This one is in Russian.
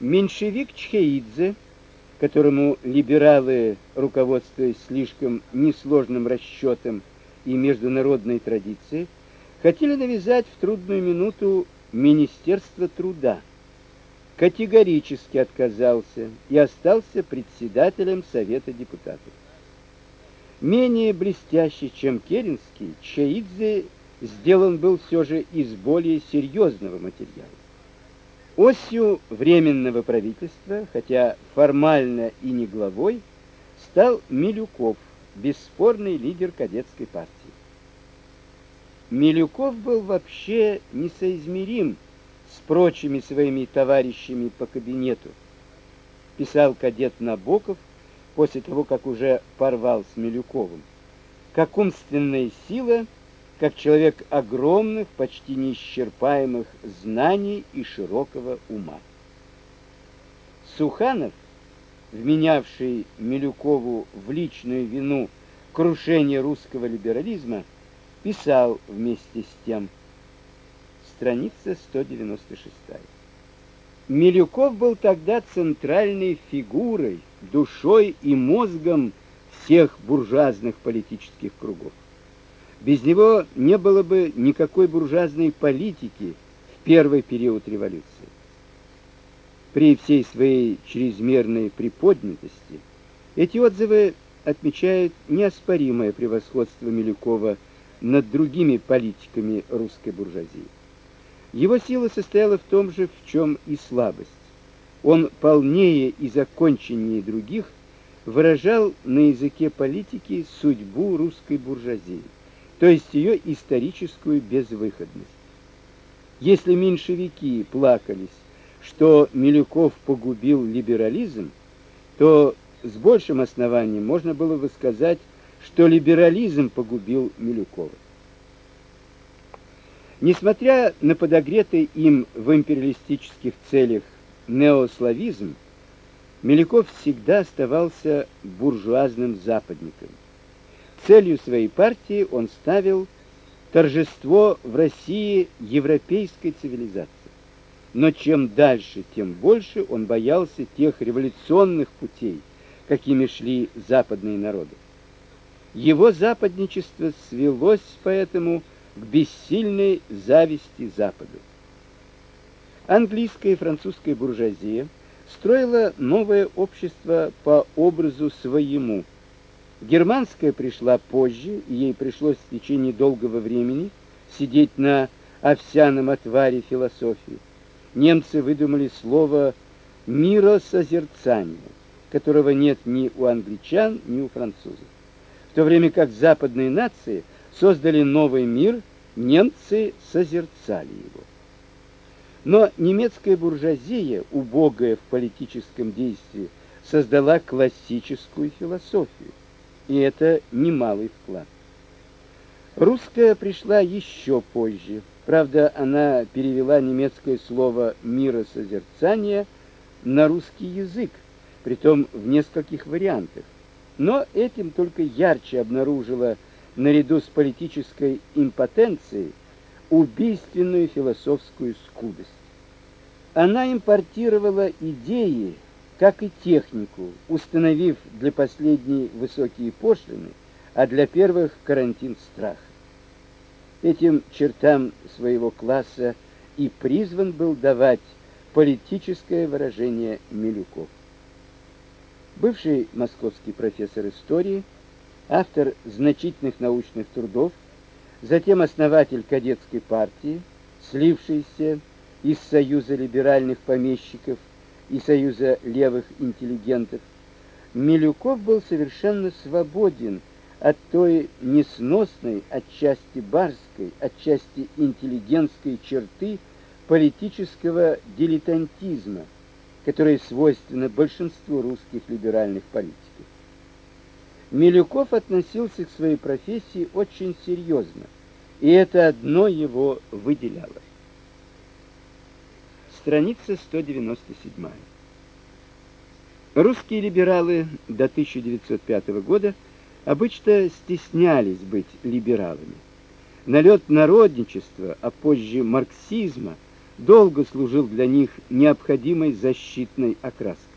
Меньшевик Чхеидзе, которому либералы, руководствуясь слишком несложным расчетом и международной традицией, хотели навязать в трудную минуту Министерство труда. Категорически отказался и остался председателем Совета депутатов. Менее блестящий, чем Керенский, Чаидзе сделан был все же из более серьезного материала. Осью временного правительства, хотя формально и не главой, стал Милюков, бесспорный лидер кадетской партии. Милюков был вообще несоизмерим с прочими своими товарищами по кабинету. Писал кадет Набоков после того, как уже порвал с Милюковым. Как умственная сила – как человек огромных, почти неисчерпаемых знаний и широкого ума. Суханов, вменявший Милюкову в личную вину крушение русского либерализма, писал вместе с тем страница 196. Милюков был тогда центральной фигурой, душой и мозгом всех буржуазных политических кругов. Без него не было бы никакой буржуазной политики в первый период революции. При всей своей чрезмерной приподнятости эти отзывы отмечают неоспоримое превосходство Милюкова над другими политиками русской буржуазии. Его сила состояла в том же, в чем и слабость. Он полнее и законченнее других выражал на языке политики судьбу русской буржуазии то есть ее историческую безвыходность. Если меньшевики плакались, что Милюков погубил либерализм, то с большим основанием можно было бы сказать, что либерализм погубил Милюкова. Несмотря на подогретый им в империалистических целях неославизм, Милюков всегда оставался буржуазным западником. Целью своей партии он ставил торжество в России европейской цивилизации. Но чем дальше, тем больше он боялся тех революционных путей, какими шли западные народы. Его западничество свелось поэтому к бессильной зависти Запада. Английская и французская буржуазия строила новое общество по образу своему – Германская пришла позже, и ей пришлось в течение долгого времени сидеть на овсяном отваре философии. Немцы выдумали слово миросозерцание, которого нет ни у англичан, ни у французов. В то время как западные нации создали новый мир, немцы созерцали его. Но немецкая буржуазия, убогая в политическом действии, создала классическую философию и это немалый вклад. Русская пришла еще позже. Правда, она перевела немецкое слово миросозерцание на русский язык, притом в нескольких вариантах. Но этим только ярче обнаружила наряду с политической импотенцией убийственную философскую скудость. Она импортировала идеи как и технику, установив для последней высокие пошлины, а для первых карантин страха. Этим чертам своего класса и призван был давать политическое выражение Милюков. Бывший московский профессор истории, автор значительных научных трудов, затем основатель кадетской партии, слившийся из Союза либеральных помещиков и Союза левых интеллигентов, Милюков был совершенно свободен от той несносной, отчасти барской, отчасти интеллигентской черты политического дилетантизма, которая свойственна большинству русских либеральных политиков. Милюков относился к своей профессии очень серьезно, и это одно его выделяло страница 197. Русские либералы до 1905 года обычно стеснялись быть либералами. Налет народничества, а позже марксизма долго служил для них необходимой защитной окраской.